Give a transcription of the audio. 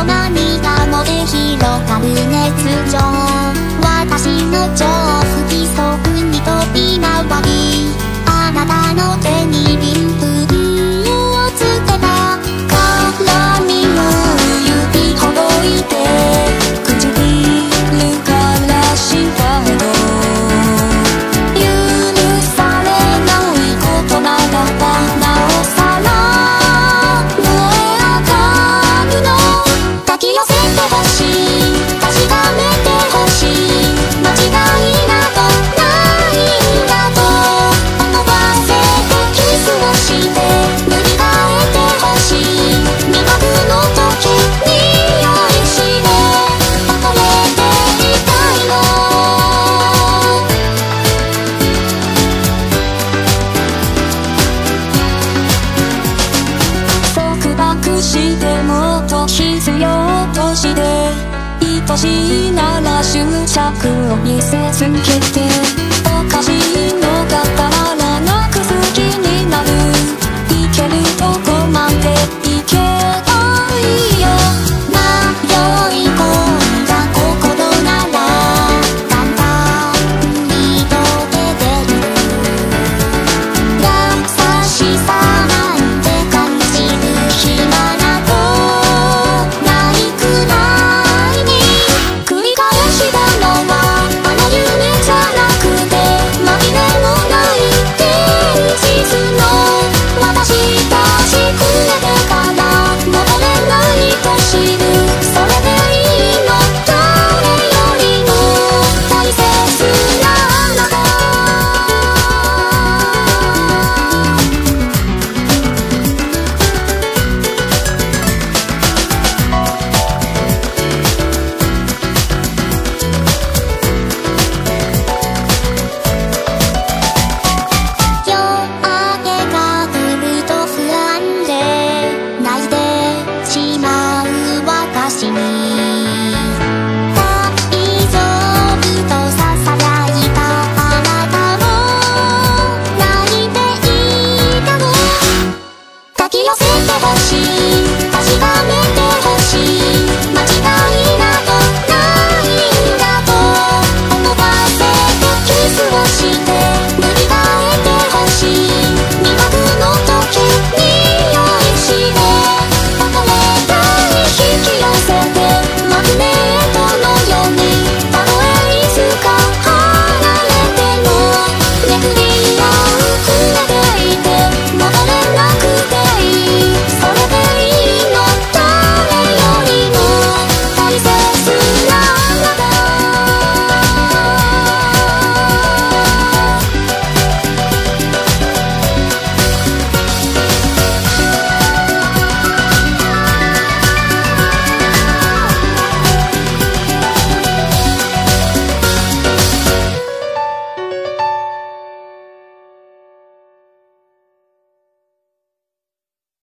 の涙もで広がる熱情。私の情してもっと必要として愛しいなら執着を見せつけて